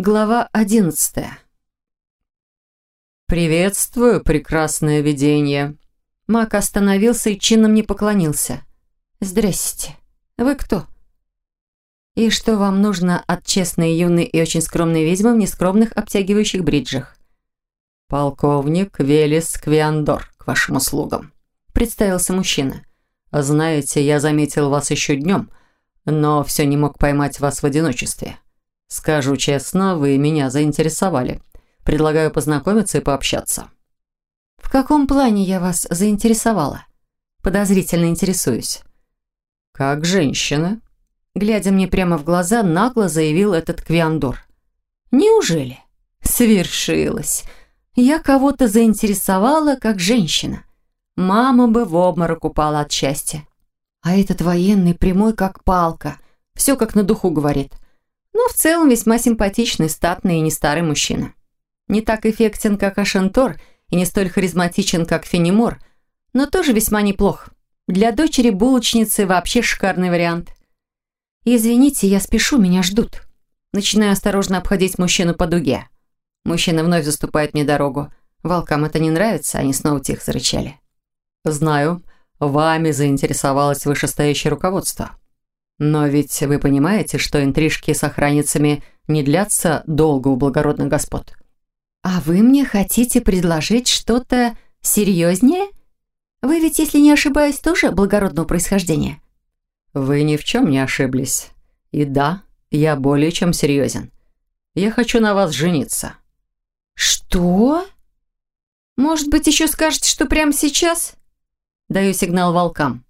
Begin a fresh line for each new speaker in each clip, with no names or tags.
Глава одиннадцатая. «Приветствую, прекрасное видение!» Мак остановился и чином не поклонился. «Здрасте. Вы кто?» «И что вам нужно от честной, юной и очень скромной ведьмы в нескромных обтягивающих бриджах?»
«Полковник Велес Квиандор, к вашим услугам», — представился мужчина. «Знаете, я заметил вас еще днем, но все не мог поймать вас в одиночестве. Скажу честно, вы меня заинтересовали. Предлагаю познакомиться и пообщаться».
«В каком плане я вас заинтересовала?» Подозрительно интересуюсь.
«Как женщина»,
глядя мне прямо в глаза, нагло заявил этот Квиандор. «Неужели? Свершилось. Я кого-то заинтересовала как женщина. Мама бы в обморок упала от счастья. А этот военный прямой как палка. Все как на духу говорит. Но в целом весьма симпатичный, статный и не старый мужчина. Не так эффектен, как Ашентор, и не столь харизматичен, как Фенимор, но тоже весьма неплох. Для дочери булочницы вообще шикарный вариант. «Извините, я спешу, меня ждут». Начинаю осторожно обходить мужчину по дуге. Мужчина вновь заступает мне дорогу. Волкам это не нравится, они снова тихо зарычали.
«Знаю, вами заинтересовалось вышестоящее руководство. Но ведь вы понимаете, что интрижки с охранницами не длятся долго у благородных господ».
«А вы мне хотите предложить что-то серьезнее? Вы ведь, если не ошибаюсь, тоже благородного происхождения?»
«Вы ни в чем не ошиблись. И да, я более чем серьезен. Я хочу на вас жениться».
«Что? Может быть, еще скажете, что прямо сейчас?» Даю сигнал волкам.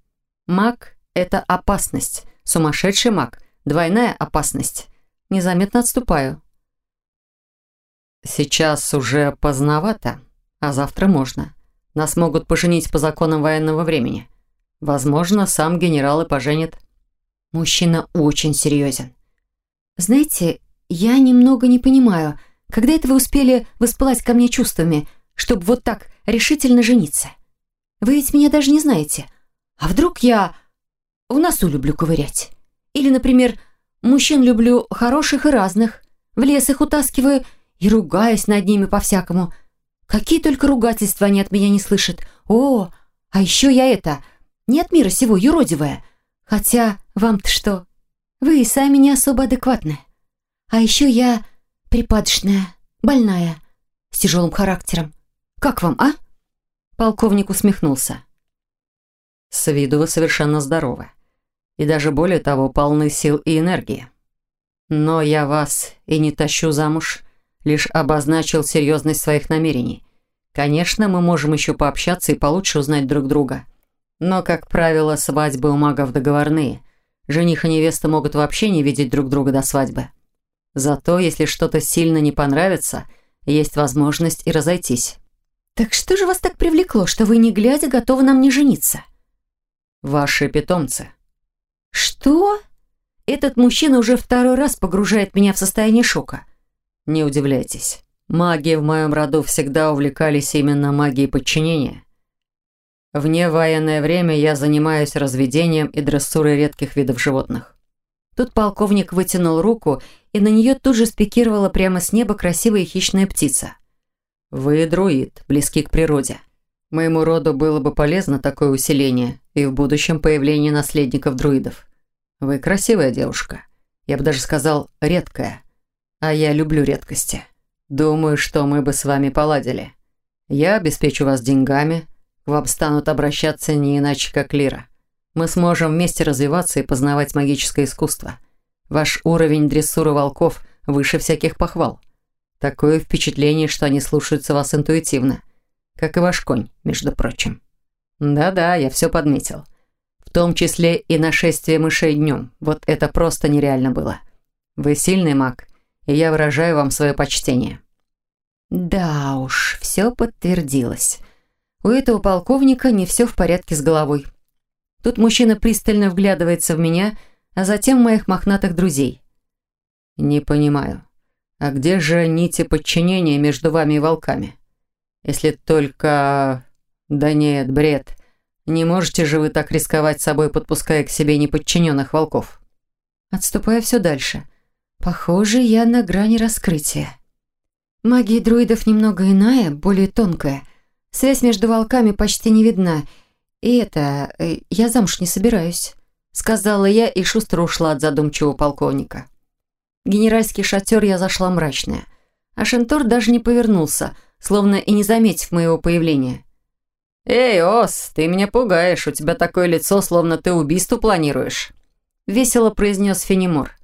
Маг — это опасность. Сумасшедший маг. Двойная опасность. Незаметно отступаю.
Сейчас уже поздновато, а завтра можно. Нас могут поженить по законам военного времени. Возможно, сам генерал и поженит.
Мужчина очень серьезен. Знаете, я немного не понимаю, когда это вы успели воспылать ко мне чувствами, чтобы вот так решительно жениться? Вы ведь меня даже не знаете. А вдруг я в носу люблю ковырять? Или, например, мужчин люблю хороших и разных, в лес их утаскиваю и ругаюсь над ними по-всякому. Какие только ругательства они от меня не слышат. О, а еще я это, не от мира сего, юродивая. Хотя вам-то что? Вы и сами не особо адекватны. А еще я припадочная, больная, с тяжелым характером. Как вам, а?» Полковник усмехнулся.
«С виду вы совершенно здоровы. И даже более того, полны сил и энергии. Но я вас и не тащу замуж, лишь обозначил серьезность своих намерений. Конечно, мы можем еще пообщаться и получше узнать друг друга. Но, как правило, свадьбы у магов договорные. Жених и невеста могут вообще не видеть друг друга до свадьбы. Зато, если что-то сильно не понравится, есть возможность и разойтись.
«Так что же вас так привлекло, что вы, не глядя, готовы нам не жениться?»
«Ваши питомцы».
«Что?» Этот мужчина уже второй раз погружает меня в состояние шока.
Не удивляйтесь. Маги в моем роду всегда увлекались именно магией подчинения. Вне военное время я занимаюсь разведением и дрессурой редких видов животных.
Тут полковник вытянул руку, и на нее тут же спикировала прямо с неба красивая хищная птица.
«Вы друид, близки к природе. Моему роду было бы полезно такое усиление и в будущем появление наследников друидов. Вы красивая девушка. Я бы даже сказал, редкая. А я люблю редкости. Думаю, что мы бы с вами поладили. Я обеспечу вас деньгами, к вам станут обращаться не иначе, как Лира. Мы сможем вместе развиваться и познавать магическое искусство. Ваш уровень дрессуры волков выше всяких похвал. Такое впечатление, что они слушаются вас интуитивно. Как и ваш конь, между прочим. Да-да, я все подметил. В том числе и нашествие мышей днем. Вот это просто нереально было. Вы сильный маг, и я выражаю вам свое почтение.
Да уж, все подтвердилось. У этого полковника не все в порядке с головой. Тут мужчина пристально вглядывается в меня, а затем в моих мохнатых друзей.
«Не понимаю. А где же нити подчинения между вами и волками? Если только... Да нет, бред. Не можете же вы так рисковать собой, подпуская к себе неподчиненных волков?»
Отступая все дальше. Похоже, я на грани раскрытия. Магия друидов немного иная, более тонкая. Связь между волками почти не видна. И это... Э, я замуж не собираюсь», — сказала я и шустро ушла от задумчивого полковника. Генеральский шатер я зашла мрачная. А Шентор даже не повернулся, словно и не заметив моего появления.
«Эй, Ос, ты меня пугаешь, у тебя такое лицо, словно ты убийство планируешь», — весело произнес Фенимор.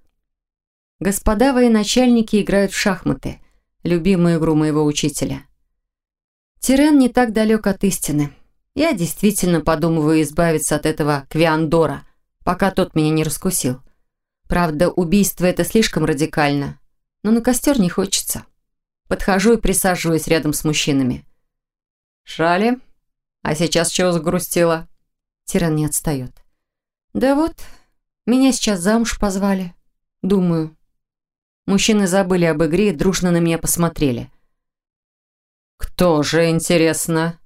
«Господа военачальники играют в шахматы, любимую игру моего учителя. Тирен не так далек от истины. Я действительно подумываю избавиться от этого Квиандора, пока тот меня не раскусил. Правда, убийство это слишком радикально, но на костер не хочется. Подхожу и присаживаюсь рядом с мужчинами.
«Шали, а сейчас чего загрустила?»
Тиран не отстает. «Да вот, меня сейчас замуж позвали. Думаю». Мужчины забыли об игре и дружно на меня посмотрели.
«Кто же, интересно,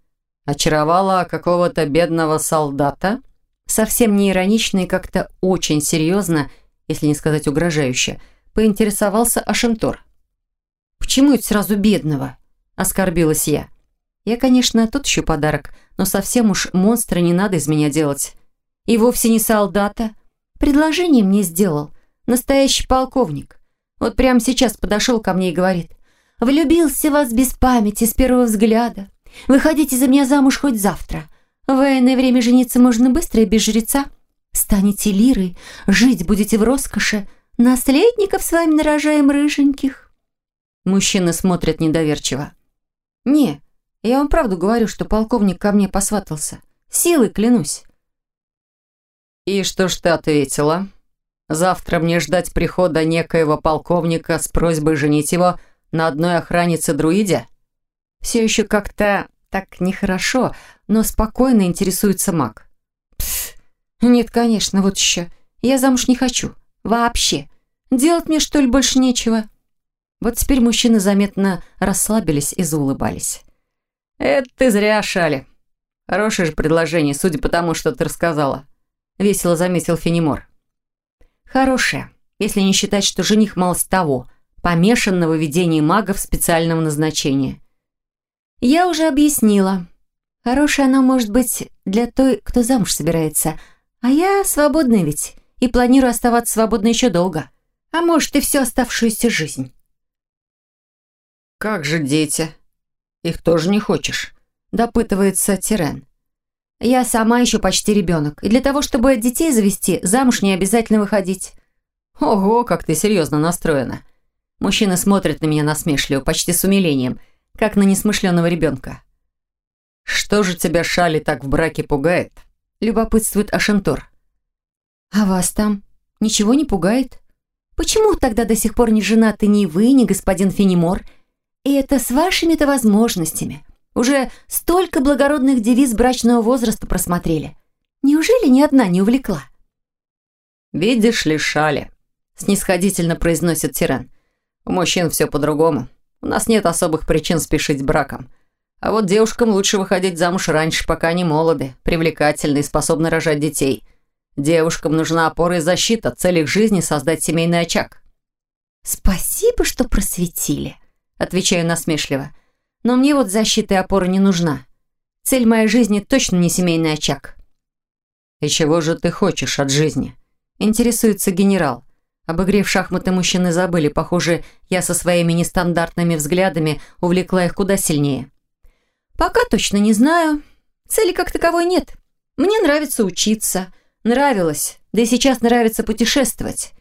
очаровала какого-то бедного солдата?»
Совсем не иронично и как-то очень серьезно, если не сказать угрожающе, поинтересовался Ашентор. «Почему это сразу бедного?» – оскорбилась я. Я, конечно, тот еще подарок, но совсем уж монстра не надо из меня делать. И вовсе не солдата. Предложение мне сделал настоящий полковник. Вот прямо сейчас подошел ко мне и говорит. «Влюбился вас без памяти с первого взгляда. Выходите за меня замуж хоть завтра. В военное время жениться можно быстро и без жреца. Станете лирой, жить будете в роскоши. Наследников с вами нарожаем рыженьких». Мужчины смотрят недоверчиво. «Не, я вам правду говорю, что полковник ко мне посватался. Силой клянусь».
«И что ж ты ответила? Завтра мне ждать прихода некоего полковника с просьбой женить его на одной охраннице-друиде?»
Все еще как-то так нехорошо, но спокойно интересуется маг. «Пф, нет, конечно, вот еще. Я замуж не хочу. Вообще. Делать мне, что ли, больше нечего?» Вот теперь мужчины заметно расслабились и заулыбались.
«Это ты зря, Шали. Хорошее же предложение, судя по тому, что ты рассказала», — весело заметил Фенимор.
«Хорошее, если не считать, что жених малость того, помешан на выведении магов специального назначения. Я уже объяснила. Хорошее оно может быть для той, кто замуж собирается, а я свободная ведь и планирую оставаться свободной еще долго, а может и всю оставшуюся жизнь».
«Как же дети?» «Их тоже не хочешь?» – допытывается Тирен.
«Я сама еще почти ребенок, и для того, чтобы детей завести, замуж не обязательно выходить».
«Ого, как ты серьезно настроена!» Мужчина смотрит на меня насмешливо, почти с умилением, как на несмышленного ребенка. «Что же тебя, Шали, так в браке пугает?» – любопытствует Ашентор.
«А вас там ничего не пугает? Почему тогда до сих пор не женаты ни вы, ни господин Фенимор?» И это с вашими-то возможностями. Уже столько благородных девиз брачного возраста просмотрели. Неужели ни одна не увлекла?
«Видишь ли, Шали», — снисходительно произносит тиран. «У мужчин все по-другому. У нас нет особых причин спешить браком. А вот девушкам лучше выходить замуж раньше, пока они молоды, привлекательны и способны рожать детей. Девушкам нужна опора и защита, цель их жизни — создать семейный очаг».
«Спасибо, что просветили», Отвечаю насмешливо. Но мне вот защита и опора не нужна. Цель моей жизни точно не семейный очаг.
«И чего же ты хочешь от жизни?»
Интересуется генерал. Обыгрев шахматы, мужчины забыли. Похоже, я со своими нестандартными взглядами увлекла их куда сильнее. «Пока точно не знаю. Цели как таковой нет. Мне нравится учиться. Нравилось. Да и сейчас нравится путешествовать.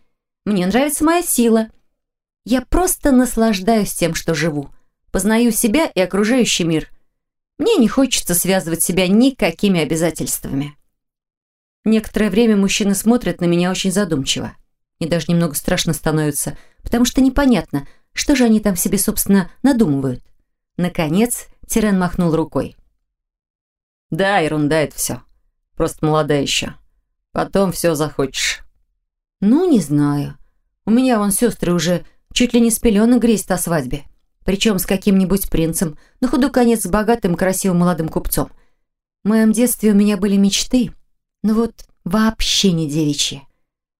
Мне нравится моя сила. Я просто наслаждаюсь тем, что живу. Познаю себя и окружающий мир. Мне не хочется связывать себя никакими обязательствами. Некоторое время мужчины смотрят на меня очень задумчиво. И даже немного страшно становится, потому что непонятно, что же они там себе, собственно, надумывают. Наконец, Тирен махнул рукой.
«Да, ерунда это все. Просто молодая еще. Потом все захочешь».
«Ну, не знаю. У меня вон сестры уже Чуть ли не с пеленок греет о свадьбе. Причем с каким-нибудь принцем, на ходу конец с богатым, красивым молодым купцом. В моем детстве у меня были мечты, но вот вообще не девичьи.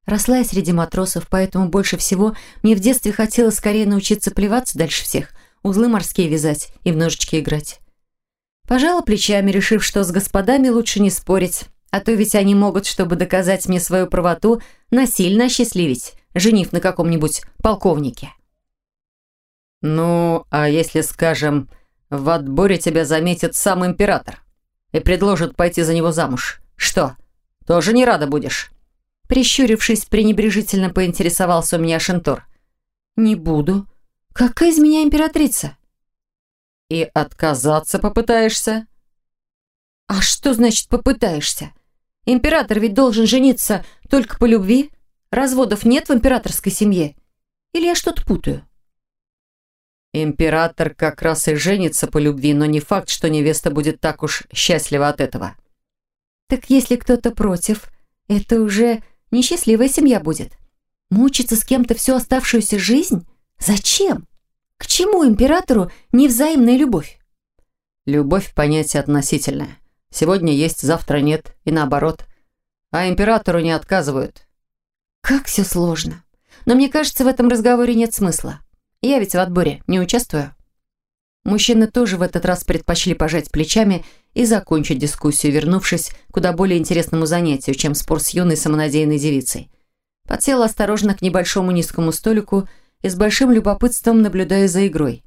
Росла я среди матросов, поэтому больше всего мне в детстве хотелось скорее научиться плеваться дальше всех, узлы морские вязать и в ножички играть. Пожала плечами, решив, что с господами лучше не спорить, а то ведь они могут, чтобы доказать мне свою правоту, насильно осчастливить, женив на каком-нибудь полковнике.
«Ну, а если, скажем, в отборе тебя заметит сам император и предложит пойти за него замуж, что, тоже не рада будешь?»
Прищурившись, пренебрежительно поинтересовался у меня Шентор. «Не буду. Какая из меня императрица?»
«И отказаться попытаешься?»
«А что значит «попытаешься»? Император ведь должен жениться только по любви. Разводов нет в императорской семье. Или я что-то путаю?»
Император как раз и женится по любви, но не факт, что невеста будет так уж счастлива от этого.
Так если кто-то против, это уже несчастливая семья будет. Мучиться с кем-то всю оставшуюся жизнь? Зачем? К чему императору невзаимная любовь?
Любовь – понятие относительное. Сегодня есть, завтра нет, и наоборот. А императору не отказывают.
Как все сложно. Но мне кажется, в этом разговоре нет смысла. Я ведь в отборе не участвую. Мужчины тоже в этот раз предпочли пожать плечами и закончить дискуссию, вернувшись куда более интересному занятию, чем спор с юной самонадеянной девицей. Подсела осторожно к небольшому низкому столику и с большим любопытством наблюдаю за игрой.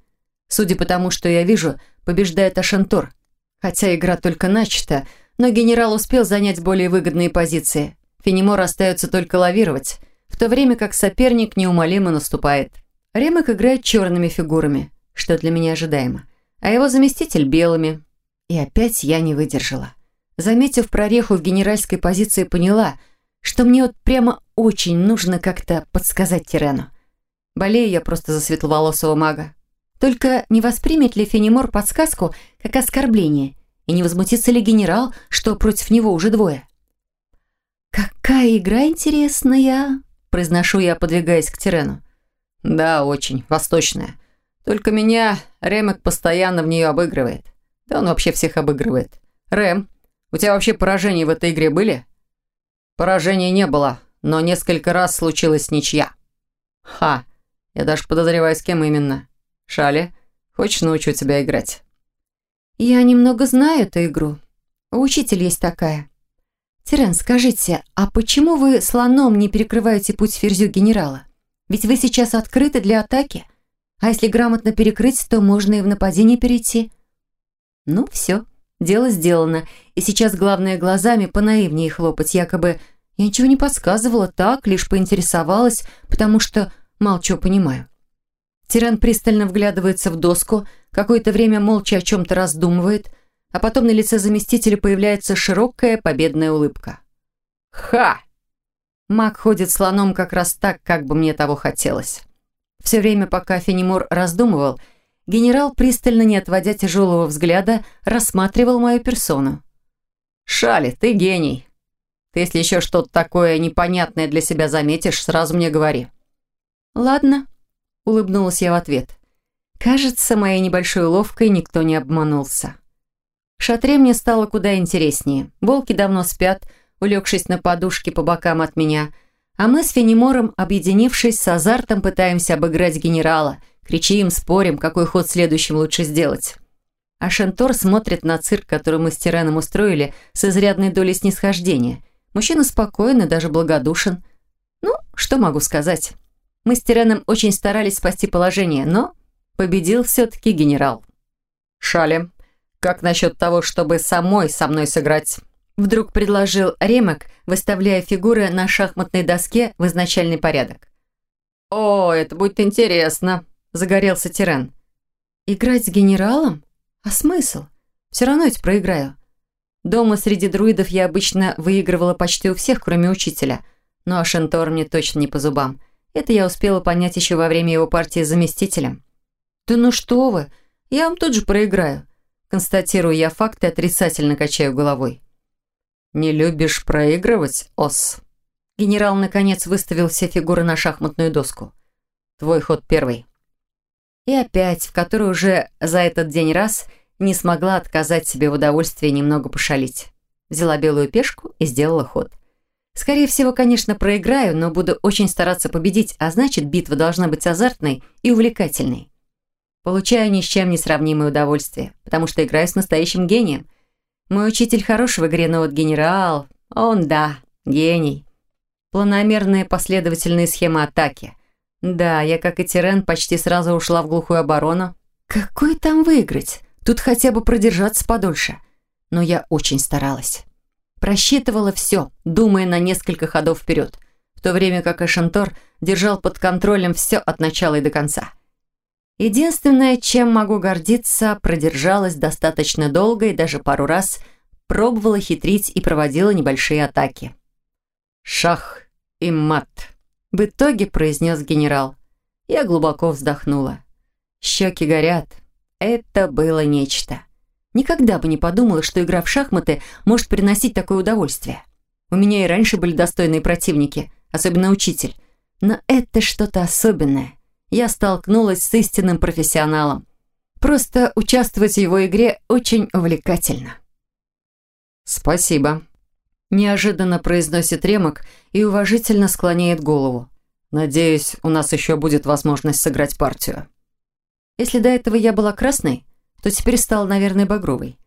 Судя по тому, что я вижу, побеждает Ашантор. Хотя игра только начата, но генерал успел занять более выгодные позиции. Фенимор остается только лавировать, в то время как соперник неумолимо наступает. Ремек играет черными фигурами, что для меня ожидаемо, а его заместитель белыми. И опять я не выдержала. Заметив прореху в генеральской позиции, поняла, что мне вот прямо очень нужно как-то подсказать Тирену. Болею я просто за светловолосого мага. Только не воспримет ли Фенимор подсказку как оскорбление, и не возмутится ли генерал, что против него уже двое? «Какая игра интересная!» – произношу я, подвигаясь к Тирену.
«Да, очень. Восточная. Только меня Ремек постоянно в нее обыгрывает. Да он вообще всех обыгрывает. Рэм, у тебя вообще поражения в этой игре были?» «Поражений не было, но несколько раз случилась ничья». «Ха! Я даже подозреваю, с кем именно. Шали, хочешь научу тебя играть?»
«Я немного знаю эту игру. Учитель есть такая. Тирен, скажите, а почему вы слоном не перекрываете путь ферзю генерала? Ведь вы сейчас открыты для атаки. А если грамотно перекрыть, то можно и в нападение перейти. Ну, все. Дело сделано. И сейчас главное глазами понаивнее хлопать, якобы я ничего не подсказывала, так, лишь поинтересовалась, потому что чего понимаю. Тиран пристально вглядывается в доску, какое-то время молча о чем-то раздумывает, а потом на лице заместителя появляется широкая победная улыбка.
«Ха!»
Маг ходит слоном как раз так, как бы мне того хотелось. Все время, пока Фенимор раздумывал, генерал, пристально не отводя тяжелого взгляда, рассматривал мою персону.
«Шали, ты гений. Ты, если еще что-то такое непонятное для себя заметишь, сразу мне говори».
«Ладно», — улыбнулась я в ответ. Кажется, моей небольшой уловкой никто не обманулся. Шатре мне стало куда интереснее. Волки давно спят, — улегшись на подушке по бокам от меня, а мы с Фенимором, объединившись с азартом, пытаемся обыграть генерала, кричим, спорим, какой ход следующим лучше сделать. А Шентор смотрит на цирк, который мы с Тираном устроили, с изрядной долей снисхождения. Мужчина спокойный, даже благодушен. Ну, что могу сказать? Мы с Тираном очень старались спасти положение, но победил все-таки генерал.
«Шале, как насчет того, чтобы самой со мной сыграть?»
Вдруг предложил Ремек, выставляя фигуры на шахматной доске в изначальный порядок.
«О, это будет интересно», – загорелся Тирен.
«Играть с генералом? А смысл? Все равно ведь проиграю. Дома среди друидов я обычно выигрывала почти у всех, кроме учителя. Ну а Шентор мне точно не по зубам. Это я успела понять еще во время его партии с заместителем. «Да ну что вы, я вам тут же проиграю», – констатирую я факты, отрицательно качаю головой.
«Не любишь проигрывать, Ос?»
Генерал, наконец, выставил все фигуры на шахматную доску.
«Твой ход первый».
И опять, в который уже за этот день раз не смогла отказать себе в удовольствии немного пошалить. Взяла белую пешку и сделала ход. Скорее всего, конечно, проиграю, но буду очень стараться победить, а значит, битва должна быть азартной и увлекательной. Получаю ни с чем не сравнимое удовольствие, потому что играю с настоящим гением. Мой учитель хорош в игре, но вот генерал, он, да, гений. Планомерные последовательные схемы атаки. Да, я, как и Тирен, почти сразу ушла в глухую оборону. Какой там выиграть? Тут хотя бы продержаться подольше. Но я очень старалась. Просчитывала все, думая на несколько ходов вперед, в то время как Эшентор держал под контролем все от начала и до конца. Единственное, чем могу гордиться, продержалась достаточно долго и даже пару раз пробовала хитрить и проводила небольшие атаки. «Шах и мат», — в итоге произнес генерал. Я глубоко вздохнула. Щеки горят. Это было нечто. Никогда бы не подумала, что игра в шахматы может приносить такое удовольствие. У меня и раньше были достойные противники, особенно учитель. Но это что-то особенное. Я столкнулась с истинным профессионалом. Просто участвовать в его игре очень увлекательно.
«Спасибо», – неожиданно произносит Ремок и уважительно склоняет голову. «Надеюсь, у нас еще будет возможность сыграть партию».
Если до этого я была красной, то теперь стал, наверное, багровый.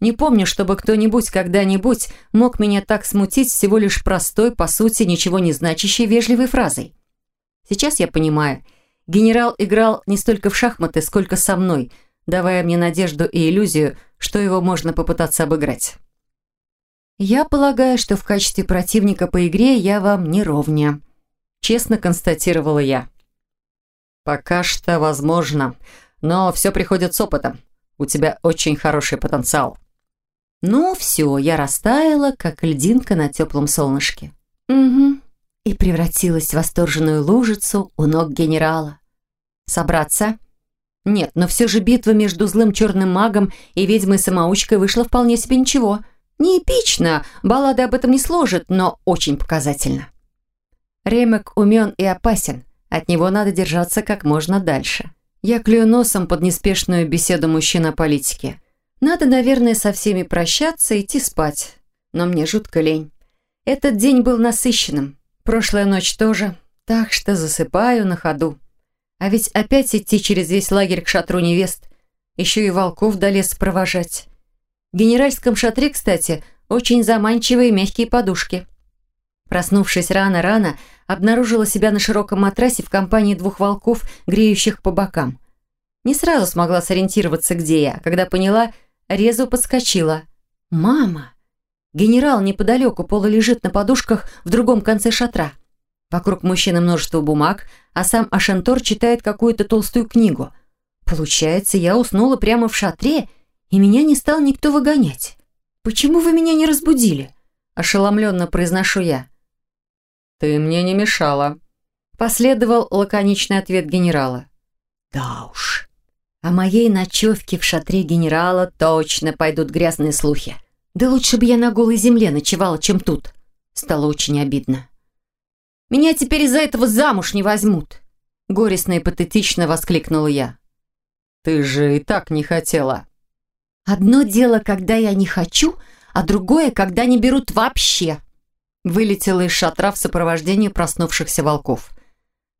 Не помню, чтобы кто-нибудь когда-нибудь мог меня так смутить всего лишь простой, по сути, ничего не значащей вежливой фразой. Сейчас я понимаю, генерал играл не столько в шахматы, сколько со мной, давая мне надежду и иллюзию, что его можно попытаться обыграть. Я полагаю, что в качестве противника по игре я вам не ровня. Честно констатировала я.
Пока что возможно, но все приходит с опытом. У тебя очень хороший потенциал».
Ну, все, я растаяла, как льдинка на теплом солнышке. Угу. И превратилась в восторженную лужицу у ног генерала. Собраться? Нет, но все же битва между злым черным магом и ведьмой-самоучкой вышла вполне себе ничего. Не эпично, баллады об этом не сложат, но очень показательно. Ремек умен и опасен, от него надо держаться как можно дальше. Я клюю носом под неспешную беседу мужчин о политике. Надо, наверное, со всеми прощаться и идти спать. Но мне жутко лень. Этот день был насыщенным. Прошлая ночь тоже. Так что засыпаю на ходу. А ведь опять идти через весь лагерь к шатру невест. Еще и волков до леса провожать. В генеральском шатре, кстати, очень заманчивые мягкие подушки. Проснувшись рано-рано, обнаружила себя на широком матрасе в компании двух волков, греющих по бокам. Не сразу смогла сориентироваться, где я, когда поняла, резво подскочила. «Мама!» Генерал неподалеку полулежит на подушках в другом конце шатра. Вокруг мужчины множество бумаг, а сам Ашентор читает какую-то толстую книгу. Получается, я уснула прямо в шатре, и меня не стал никто выгонять. «Почему вы меня не разбудили?» Ошеломленно произношу я.
«Ты мне не мешала», – последовал лаконичный ответ генерала.
«Да уж, о моей ночевке в шатре генерала точно пойдут грязные слухи. Да лучше бы я на голой земле ночевала, чем тут». Стало очень обидно. «Меня теперь из-за этого замуж не возьмут», – горестно и патетично воскликнула я.
«Ты же и так не хотела».
«Одно дело, когда я не хочу, а другое, когда не берут вообще», вылетела из шатра в сопровождении проснувшихся волков.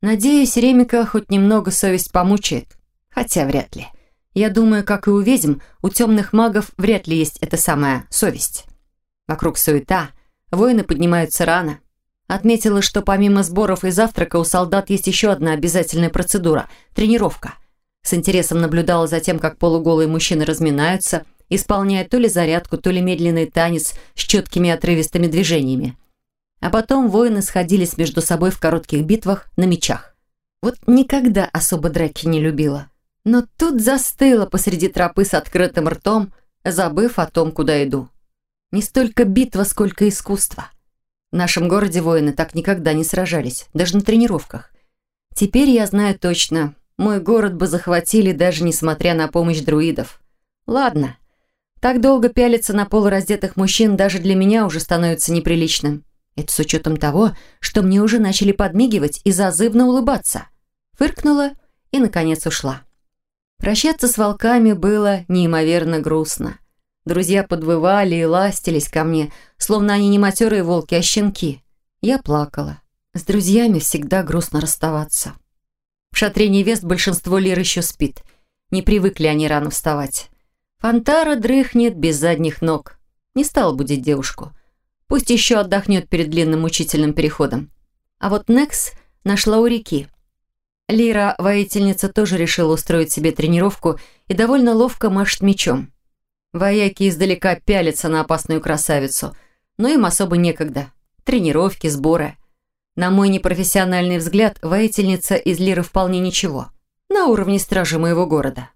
Надеюсь, Ремика хоть немного совесть помучает. Хотя вряд ли. Я думаю, как и у ведьм, у темных магов вряд ли есть эта самая совесть. Вокруг суета, воины поднимаются рано. Отметила, что помимо сборов и завтрака у солдат есть еще одна обязательная процедура – тренировка. С интересом наблюдала за тем, как полуголые мужчины разминаются, исполняя то ли зарядку, то ли медленный танец с четкими отрывистыми движениями. А потом воины сходились между собой в коротких битвах на мечах. Вот никогда особо драки не любила. Но тут застыла посреди тропы с открытым ртом, забыв о том, куда иду. Не столько битва, сколько искусство. В нашем городе воины так никогда не сражались, даже на тренировках. Теперь я знаю точно, мой город бы захватили, даже несмотря на помощь друидов. Ладно, так долго пялиться на полураздетых мужчин даже для меня уже становится неприличным. Это с учетом того, что мне уже начали подмигивать и зазывно улыбаться. Фыркнула и, наконец, ушла. Прощаться с волками было неимоверно грустно. Друзья подвывали и ластились ко мне, словно они не матерые волки, а щенки. Я плакала. С друзьями всегда грустно расставаться. В шатре невест большинство лир еще спит. Не привыкли они рано вставать. Фантара дрыхнет без задних ног. Не стала будить девушку. Пусть еще отдохнет перед длинным мучительным переходом. А вот Некс нашла у реки. Лира, воительница, тоже решила устроить себе тренировку и довольно ловко машет мечом. Вояки издалека пялятся на опасную красавицу, но им особо некогда. Тренировки, сборы. На мой непрофессиональный взгляд, воительница из Лиры вполне ничего. На уровне стражи моего города.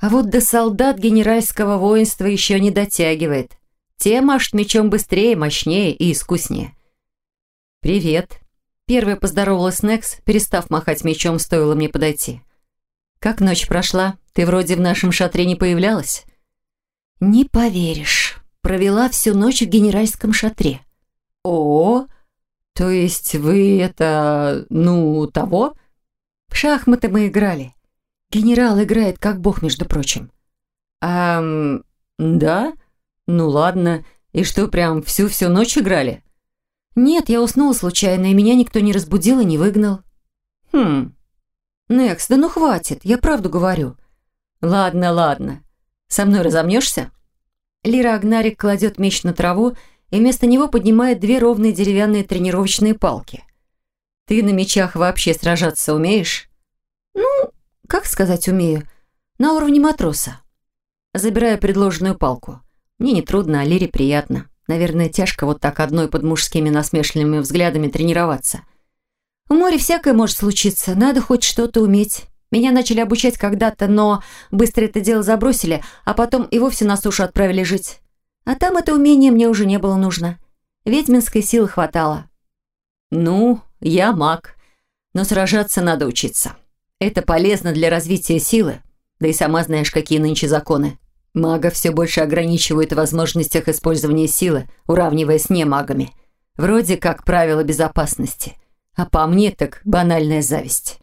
А вот до солдат генеральского воинства еще не дотягивает. Те машут мечом быстрее, мощнее и искуснее. «Привет», Первая поздоровалась Некс, перестав махать мечом, стоило мне подойти. «Как ночь прошла? Ты вроде в нашем шатре не появлялась?» «Не поверишь. Провела всю ночь в генеральском шатре».
«О, то есть вы это... ну, того?»
«В шахматы мы играли. Генерал играет как бог, между прочим».
«Эм, да? Ну ладно. И что, прям всю-всю ночь играли?»
«Нет, я уснула случайно, и меня никто не разбудил и не выгнал».
«Хм.
Некс, да ну хватит, я правду говорю».
«Ладно, ладно. Со мной разомнешься?»
Лира Агнарик кладет меч на траву и вместо него поднимает две ровные деревянные тренировочные палки.
«Ты на мечах вообще сражаться умеешь?»
«Ну, как сказать умею? На уровне матроса». Забираю предложенную палку. Мне не трудно, а Лире приятно. Наверное, тяжко вот так одной под мужскими насмешливыми взглядами тренироваться. В море всякое может случиться, надо хоть что-то уметь. Меня начали обучать когда-то, но быстро это дело забросили, а потом и вовсе на сушу отправили жить. А там это умение мне уже не было нужно. Ведьминской силы хватало.
«Ну, я маг, но сражаться надо учиться. Это полезно для развития силы, да и сама знаешь, какие нынче законы. Мага все больше ограничивают в возможностях использования силы, уравнивая с немагами. Вроде как правило безопасности. А по мне так банальная зависть.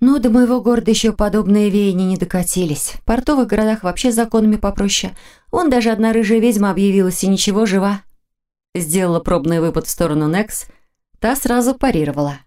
Ну, до моего города еще подобные веяния не докатились. В портовых городах вообще законами попроще. Он даже одна рыжая ведьма объявилась, и ничего, жива. Сделала пробный выпад в сторону Некс. Та сразу парировала.